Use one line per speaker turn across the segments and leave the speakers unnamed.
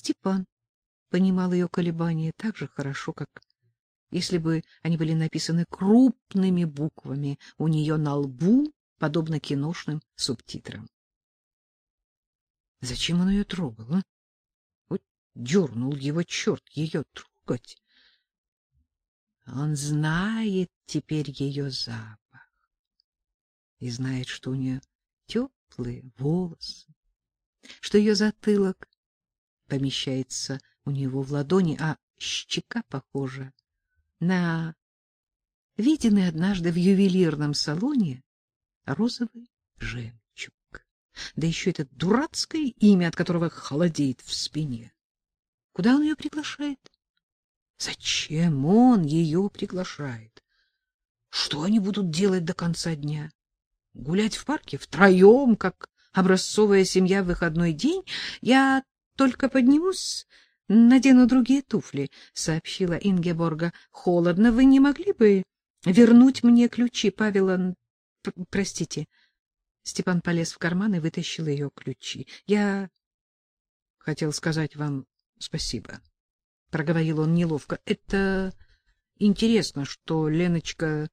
Степан понимал ее колебания так же хорошо, как если бы они были написаны крупными буквами у нее на лбу, подобно киношным субтитрам. Зачем он ее трогал, а? Вот дернул его черт ее трогать. Он знает теперь ее запах и знает, что у нее теплые волосы, что ее затылок помещается у него в ладони, а щека похожа на виденный однажды в ювелирном салоне розовый жемчуг. Да еще это дурацкое имя, от которого холодеет в спине. Куда он ее приглашает? Зачем он ее приглашает? Что они будут делать до конца дня? Гулять в парке втроем, как образцовая семья в выходной день? Я только поднимусь, надену другие туфли, — сообщила Ингеборга холодно. — Вы не могли бы вернуть мне ключи, Павел... Простите. Степан полез в карман и вытащил ее ключи. — Я хотел сказать вам спасибо, — проговорил он неловко. — Это интересно, что Леночка...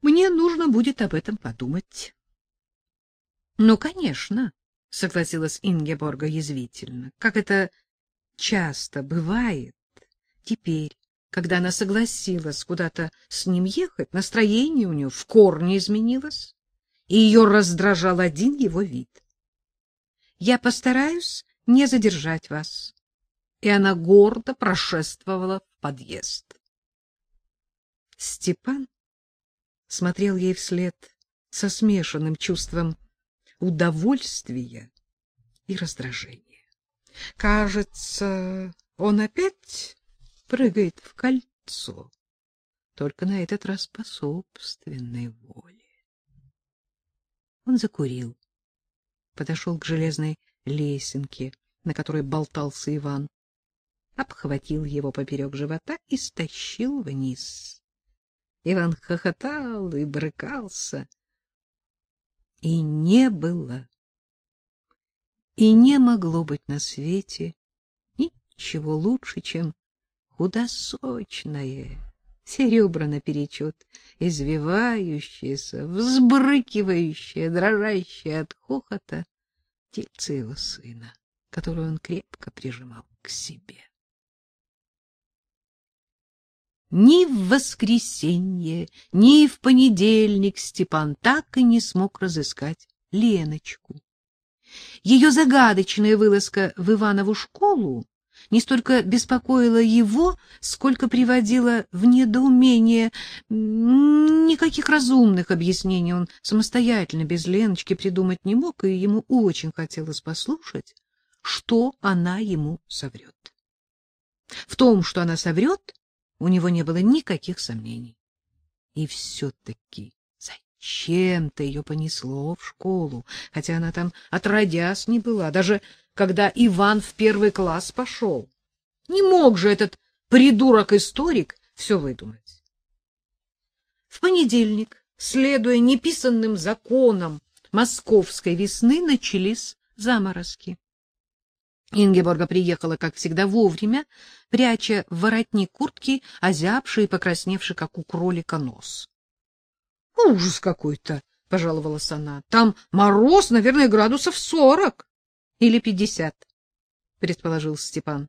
Мне нужно будет об этом подумать. — Ну, конечно, — согласилась Ингеборга язвительно. — Как это часто бывает, теперь, когда она согласилась куда-то с ним ехать, настроение у нее в корне изменилось, и ее раздражал один его вид. — Я постараюсь не задержать вас. И она гордо прошествовала в подъезд. Степан смотрел ей вслед со смешанным чувством удовольствия и раздражения. Кажется, он опять прыгает в кольцо, только на этот раз по собственной воле. Он закурил, подошел к железной лесенке, на которой болтался Иван, обхватил его поперек живота и стащил вниз. Иван хохотал и брыкался. И не было, и не могло быть на свете ничего лучше, чем худосочное, серебро наперечет, извивающееся, взбрыкивающее, дрожащее от хохота тельце его сына, которое он крепко прижимал к себе. Ни в воскресенье, ни в понедельник Степан так и не смог разыскать Леночку. Ее загадочная вылазка в Иванову школу не столько беспокоила его, сколько приводила в недоумение. Никаких разумных объяснений он самостоятельно без Леночки придумать не мог, и ему очень хотелось послушать, что она ему соврет. В том, что она соврет, у него не было никаких сомнений. И все-таки зачем-то ее понесло в школу, хотя она там отродясь не была, даже когда Иван в первый класс пошел. Не мог же этот придурок-историк все выдумать. В понедельник, следуя неписанным законам московской весны, начались заморозки. Ингеборга приехала, как всегда, вовремя, пряча в воротник куртки озябший и покрасневший, как у кролика, нос. — Ужас какой-то! — пожаловалась она. — Там мороз, наверное, градусов сорок или пятьдесят, — предположил Степан.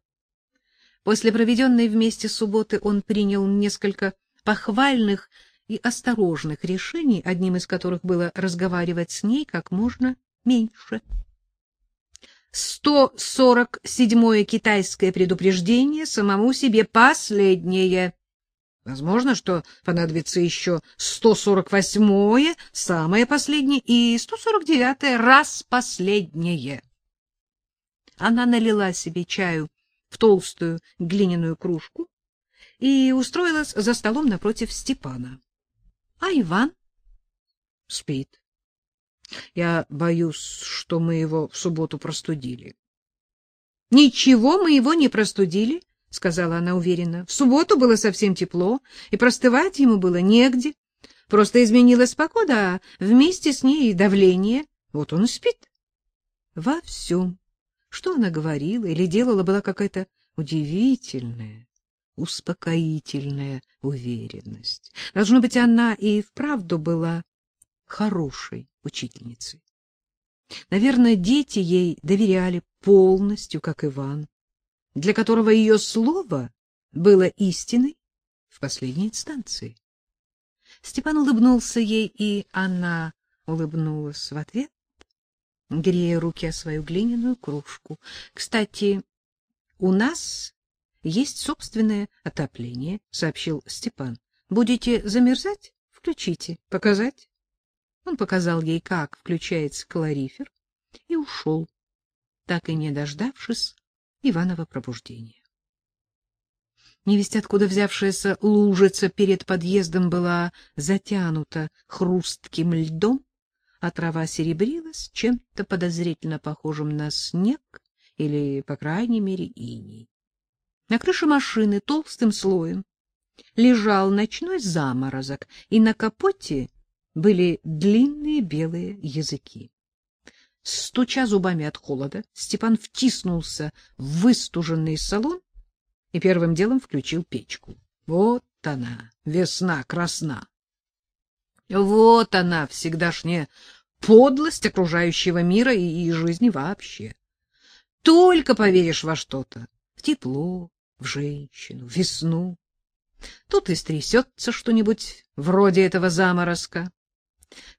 После проведенной вместе субботы он принял несколько похвальных и осторожных решений, одним из которых было разговаривать с ней как можно меньше. 147-е китайское предупреждение самому себе последнее. Возможно, что понадобится еще 148-е, самое последнее, и 149-е, раз последнее. Она налила себе чаю в толстую глиняную кружку и устроилась за столом напротив Степана. А Иван спит. Я боюсь, что мы его в субботу простудили. — Ничего мы его не простудили, — сказала она уверенно. — В субботу было совсем тепло, и простывать ему было негде. Просто изменилась погода, а вместе с ней и давление. Вот он и спит. Во всем, Что она говорила или делала, была какая-то удивительная, успокоительная уверенность. Должно быть, она и вправду была хорошей учительницей. Наверное, дети ей доверяли полностью, как Иван, для которого ее слово было истиной в последней инстанции. Степан улыбнулся ей, и она улыбнулась в ответ, грея руки о свою глиняную кружку. Кстати, у нас есть собственное отопление, сообщил Степан. Будете замерзать? Включите. Показать? Он показал ей, как включается калорифер, и ушел, так и не дождавшись Иванова пробуждения. Невесть откуда взявшаяся лужица перед подъездом была затянута хрустким льдом, а трава серебрилась чем-то подозрительно похожим на снег или, по крайней мере, иней. На крыше машины толстым слоем лежал ночной заморозок, и на капоте были длинные белые языки. Стуча зубами от холода, Степан втиснулся в выстуженный салон и первым делом включил печку. Вот она, весна красна. Вот она, всегдашняя подлость окружающего мира и, и жизни вообще. Только поверишь во что-то, в тепло, в женщину, в весну. Тут и стрясется что-нибудь вроде этого заморозка.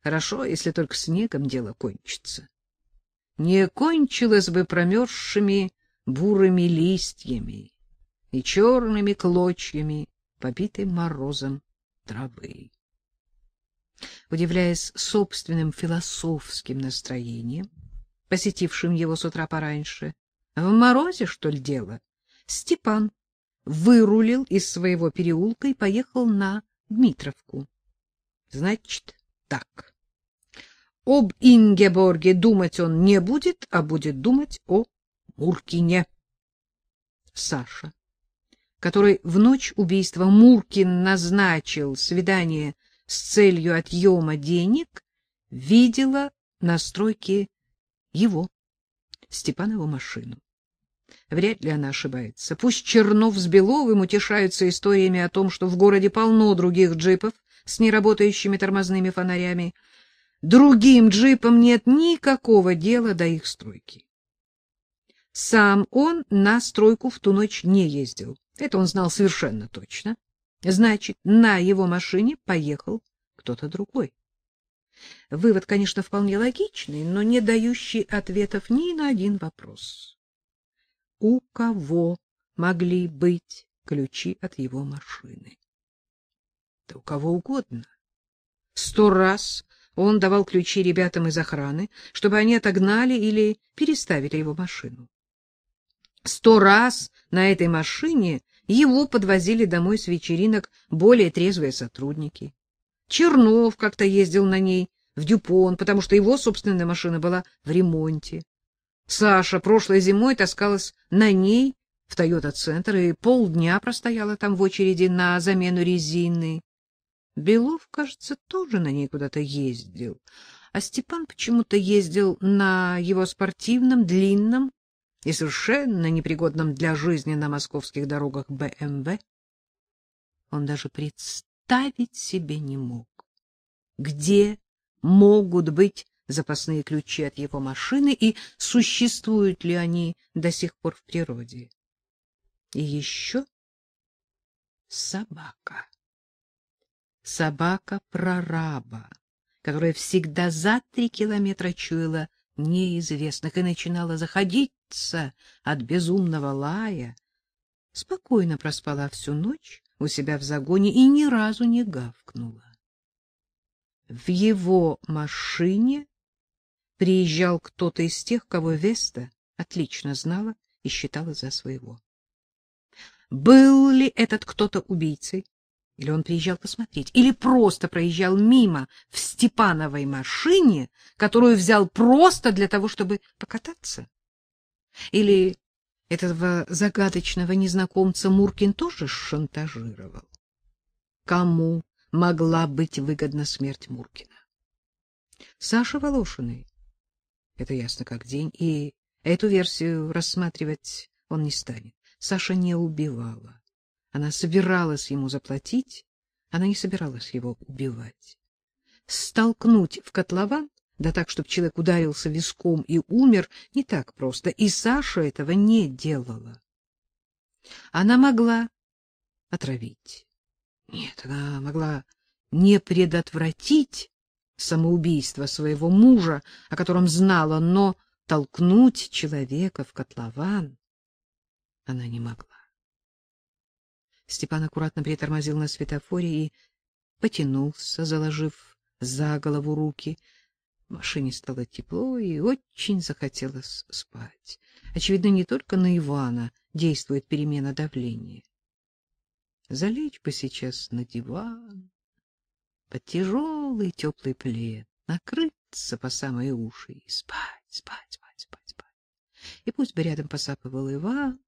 Хорошо, если только снегом дело кончится. Не кончилось бы промерзшими бурыми листьями и черными клочьями, побитой морозом травы. Удивляясь собственным философским настроением, посетившим его с утра пораньше, в морозе, что ли, дело, Степан вырулил из своего переулка и поехал на Дмитровку. Значит, так. Об Ингеборге думать он не будет, а будет думать о Муркине. Саша который в ночь убийства Муркин назначил свидание с целью отъема денег, видела на стройке его, Степанову машину. Вряд ли она ошибается. Пусть Чернов с Беловым утешаются историями о том, что в городе полно других джипов с неработающими тормозными фонарями. Другим джипам нет никакого дела до их стройки. Сам он на стройку в ту ночь не ездил. Это он знал совершенно точно. Значит, на его машине поехал кто-то другой. Вывод, конечно, вполне логичный, но не дающий ответов ни на один вопрос. У кого могли быть ключи от его машины? Да у кого угодно. Сто раз он давал ключи ребятам из охраны, чтобы они отогнали или переставили его машину. Сто раз на этой машине его подвозили домой с вечеринок более трезвые сотрудники. Чернов как-то ездил на ней в Дюпон, потому что его собственная машина была в ремонте. Саша прошлой зимой таскалась на ней в Тойота-центр и полдня простояла там в очереди на замену резины. Белов, кажется, тоже на ней куда-то ездил, а Степан почему-то ездил на его спортивном, длинном, и совершенно непригодном для жизни на московских дорогах БМВ, он даже представить себе не мог, где могут быть запасные ключи от его машины и существуют ли они до сих пор в природе. И еще собака. Собака-прораба, которая всегда за три километра чуяла неизвестных и начинала заходиться от безумного лая, спокойно проспала всю ночь у себя в загоне и ни разу не гавкнула. В его машине приезжал кто-то из тех, кого Веста отлично знала и считала за своего. Был ли этот кто-то убийцей? Или он приезжал посмотреть, или просто проезжал мимо в Степановой машине, которую взял просто для того, чтобы покататься? Или этого загадочного незнакомца Муркин тоже шантажировал? Кому могла быть выгодна смерть Муркина? Саша Волошиной. Это ясно как день. И Эту версию рассматривать он не станет. Саша не убивала. Она собиралась ему заплатить, она не собиралась его убивать. Столкнуть в котлован, да так, чтобы человек ударился виском и умер, не так просто, и Саша этого не делала. Она могла отравить. Нет, она могла не предотвратить самоубийство своего мужа, о котором знала, но толкнуть человека в котлован она не могла. Степан аккуратно притормозил на светофоре и потянулся, заложив за голову руки. В машине стало тепло и очень захотелось спать. Очевидно, не только на Ивана действует перемена давления. Залечь бы сейчас на диван, под тяжелый теплый плед, накрыться по самые уши и спать, спать, спать, спать, спать. И пусть бы рядом посапывал Иван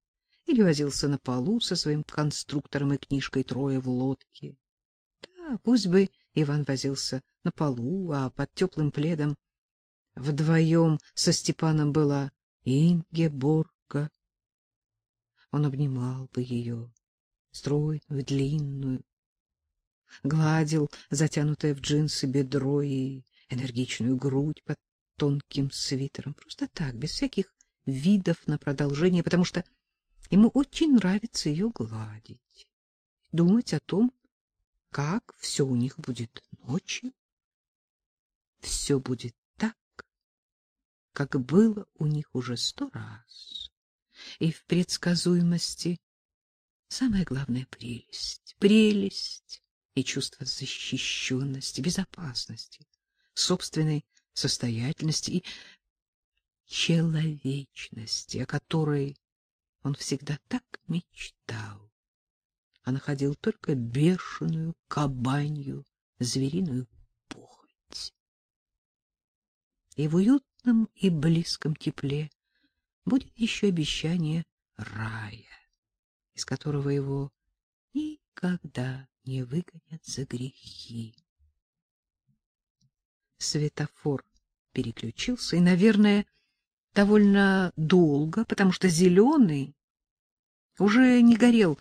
или возился на полу со своим конструктором и книжкой «Трое в лодке». Да, пусть бы Иван возился на полу, а под теплым пледом вдвоем со Степаном была Ингеборга. Он обнимал бы ее, стройную, длинную, гладил затянутое в джинсы бедро и энергичную грудь под тонким свитером. Просто так, без всяких видов на продолжение, потому что ему очень нравится ее гладить. Думать о том, как все у них будет ночью. Все будет так, как было у них уже сто раз. И в предсказуемости самая главная прелесть. Прелесть и чувство защищенности, безопасности, собственной состоятельности и человечности, о которой он всегда так мечтал, а находил только бешеную кабанью звериную похоть. И в уютном и близком тепле будет еще обещание рая, из которого его никогда не выгонят за грехи. Светофор переключился, и, наверное, довольно долго, потому что зеленый уже не горел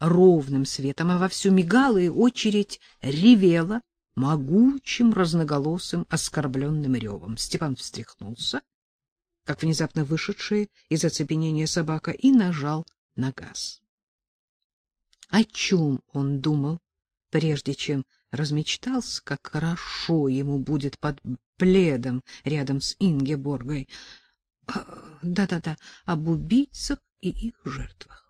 ровным светом, а вовсю мигал, и очередь ревела могучим разноголосым оскорбленным ревом. Степан встряхнулся, как внезапно вышедшая из оцепенения собака, и нажал на газ. О чем он думал, прежде чем размечтался, как хорошо ему будет под пледом рядом с Ингеборгой? А, да-да-да, об убийцах и их жертвах.